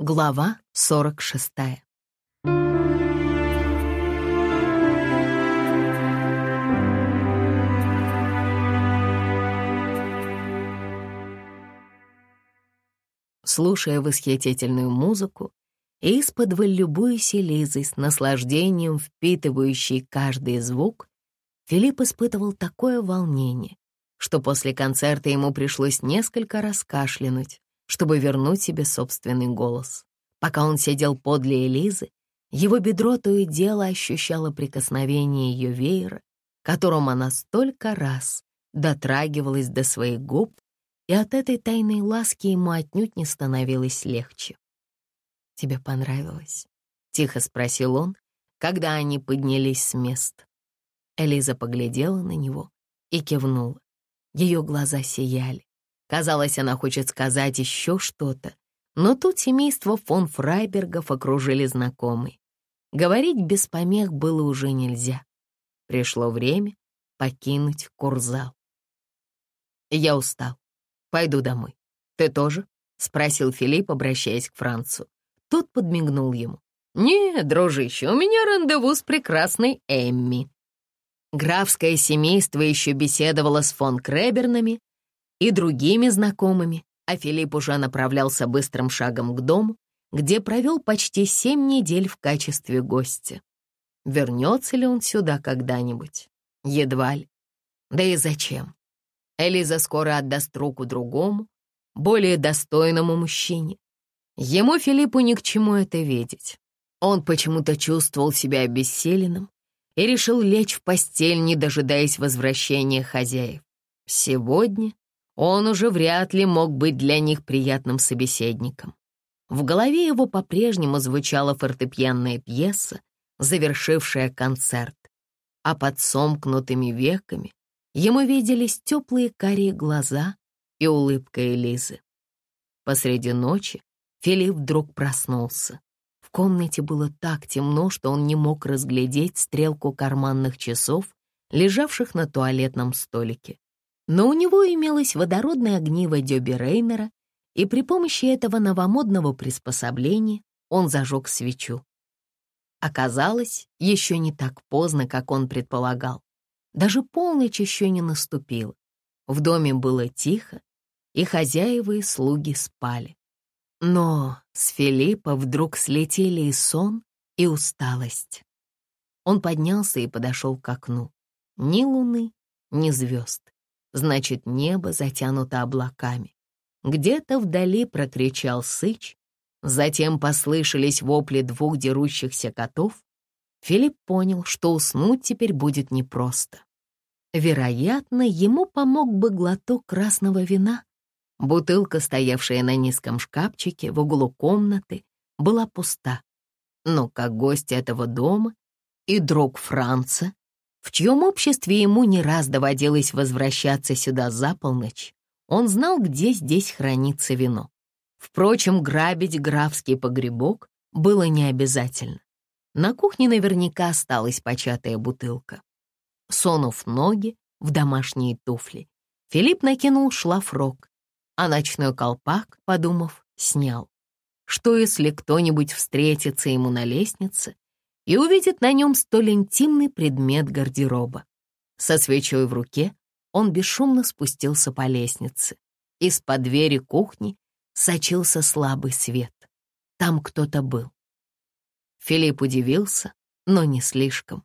Глава 46. Слушая восхитительную музыку, из-под любуясь Лизой с наслаждением впитывающей каждый звук, Филипп испытывал такое волнение, что после концерта ему пришлось несколько раз кашлянуть, чтобы вернуть себе собственный голос. Пока он сидел подле Элизы, его бедро то и дело ощущало прикосновение ее веера, которым она столько раз дотрагивалась до своих губ, и от этой тайной ласки ему отнюдь не становилось легче. «Тебе понравилось?» — тихо спросил он, когда они поднялись с места. Элиза поглядела на него и кивнула. Ее глаза сияли. Казалось, она хочет сказать еще что-то, но тут семейство фон Фрайбергов окружили знакомые. Говорить без помех было уже нельзя. Пришло время покинуть курзал. «Я устал. Пойду домой. Ты тоже?» — спросил Филипп, обращаясь к Францу. Тот подмигнул ему. «Нет, дружище, у меня рандеву с прекрасной Эмми». Графское семейство еще беседовало с фон Кребернами, и другими знакомыми, а Филипп уже направлялся быстрым шагом к дому, где провел почти семь недель в качестве гостя. Вернется ли он сюда когда-нибудь? Едва ли. Да и зачем? Элиза скоро отдаст руку другому, более достойному мужчине. Ему, Филиппу, ни к чему это видеть. Он почему-то чувствовал себя обессиленным и решил лечь в постель, не дожидаясь возвращения хозяев. Сегодня он уже вряд ли мог быть для них приятным собеседником. В голове его по-прежнему звучала фортепианная пьеса, завершившая концерт, а под сомкнутыми веками ему виделись теплые карие глаза и улыбка Элизы. Посреди ночи Филипп вдруг проснулся. В комнате было так темно, что он не мог разглядеть стрелку карманных часов, лежавших на туалетном столике. Но у него имелось водородное огниво Дёби Рейнера, и при помощи этого новомодного приспособления он зажег свечу. Оказалось, еще не так поздно, как он предполагал. Даже полночь еще не наступила. В доме было тихо, и хозяева и слуги спали. Но с Филиппа вдруг слетели и сон, и усталость. Он поднялся и подошел к окну. Ни луны, ни звезд значит, небо затянуто облаками. Где-то вдали прокричал сыч, затем послышались вопли двух дерущихся котов. Филипп понял, что уснуть теперь будет непросто. Вероятно, ему помог бы глоток красного вина. Бутылка, стоявшая на низком шкафчике в углу комнаты, была пуста. Но как гость этого дома и друг Франца, в чьем обществе ему не раз доводилось возвращаться сюда за полночь, он знал, где здесь хранится вино. Впрочем, грабить графский погребок было не обязательно. На кухне наверняка осталась початая бутылка. Сонув ноги в домашние туфли, Филипп накинул шлафрок, а ночной колпак, подумав, снял. Что, если кто-нибудь встретится ему на лестнице и увидит на нем столь интимный предмет гардероба. Со свечой в руке он бесшумно спустился по лестнице. Из-под двери кухни сочился слабый свет. Там кто-то был. Филипп удивился, но не слишком.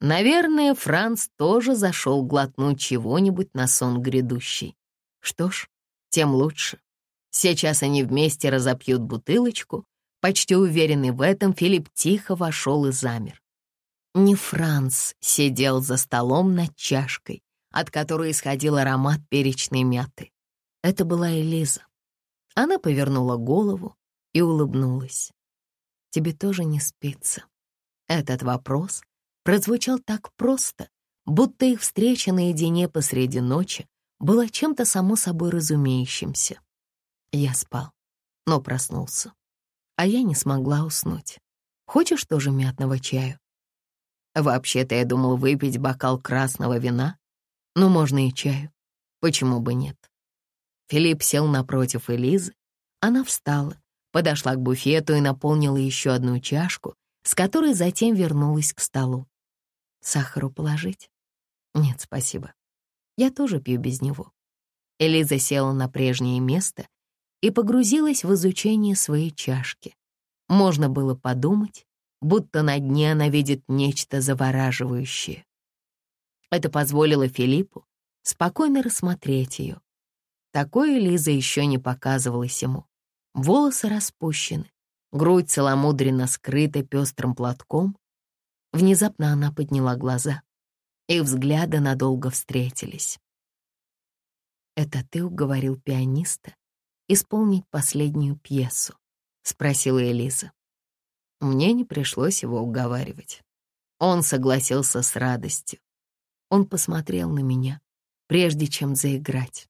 Наверное, Франц тоже зашел глотнуть чего-нибудь на сон грядущий. Что ж, тем лучше. Сейчас они вместе разопьют бутылочку Почти уверенный в этом, Филипп тихо вошел и замер. Не Франц сидел за столом над чашкой, от которой исходил аромат перечной мяты. Это была Элиза. Она повернула голову и улыбнулась. «Тебе тоже не спится?» Этот вопрос прозвучал так просто, будто их встреча наедине посреди ночи была чем-то само собой разумеющимся. Я спал, но проснулся а я не смогла уснуть. Хочешь тоже мятного чаю? Вообще-то я думал выпить бокал красного вина, но можно и чаю. Почему бы нет? Филипп сел напротив Элизы. Она встала, подошла к буфету и наполнила еще одну чашку, с которой затем вернулась к столу. «Сахару положить?» «Нет, спасибо. Я тоже пью без него». Элиза села на прежнее место и погрузилась в изучение своей чашки. Можно было подумать, будто на дне она видит нечто завораживающее. Это позволило Филиппу спокойно рассмотреть ее. Такое Лиза еще не показывалась ему. Волосы распущены, грудь целомудренно скрыта пестрым платком. Внезапно она подняла глаза. Их взгляды надолго встретились. «Это ты уговорил пианиста исполнить последнюю пьесу?» — спросила Элиза. Мне не пришлось его уговаривать. Он согласился с радостью. Он посмотрел на меня, прежде чем заиграть.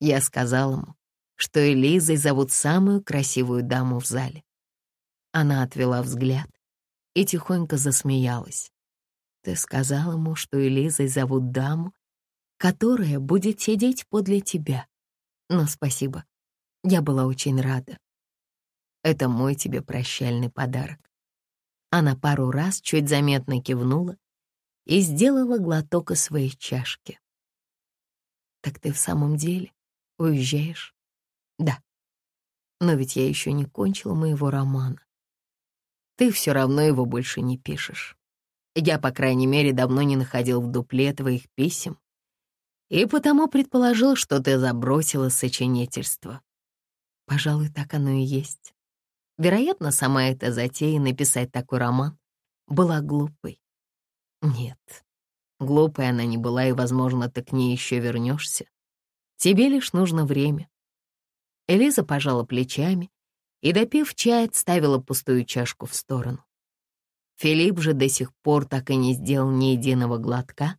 Я сказал ему, что Элизой зовут самую красивую даму в зале. Она отвела взгляд и тихонько засмеялась. Ты сказал ему, что Элизой зовут даму, которая будет сидеть подле тебя. Но спасибо, я была очень рада. Это мой тебе прощальный подарок. Она пару раз чуть заметно кивнула и сделала глоток из своей чашки. Так ты в самом деле уезжаешь? Да. Но ведь я еще не кончила моего романа. Ты все равно его больше не пишешь. Я, по крайней мере, давно не находил в дупле твоих писем, и потому предположил, что ты забросила сочинительство. Пожалуй, так оно и есть. Вероятно, сама эта затея написать такой роман была глупой. Нет, глупой она не была, и, возможно, ты к ней еще вернешься. Тебе лишь нужно время. Элиза пожала плечами и, допив чай, отставила пустую чашку в сторону. Филипп же до сих пор так и не сделал ни единого глотка.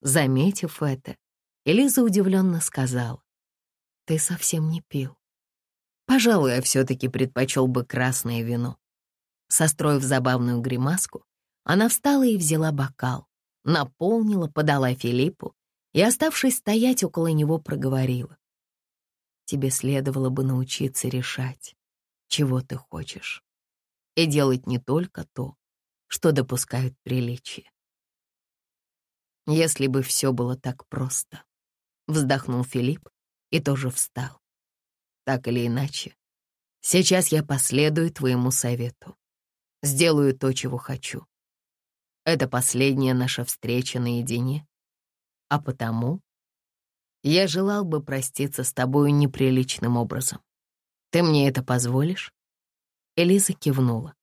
Заметив это, Элиза удивленно сказала, «Ты совсем не пил». «Пожалуй, я все-таки предпочел бы красное вино». Состроив забавную гримаску, она встала и взяла бокал, наполнила, подала Филиппу и, оставшись стоять около него, проговорила. «Тебе следовало бы научиться решать, чего ты хочешь, и делать не только то, что допускают приличия. Если бы все было так просто, вздохнул Филипп и тоже встал. Так или иначе, сейчас я последую твоему совету. Сделаю то, чего хочу. Это последняя наша встреча наедине, а потому я желал бы проститься с тобою неприличным образом. Ты мне это позволишь?» Элиза кивнула.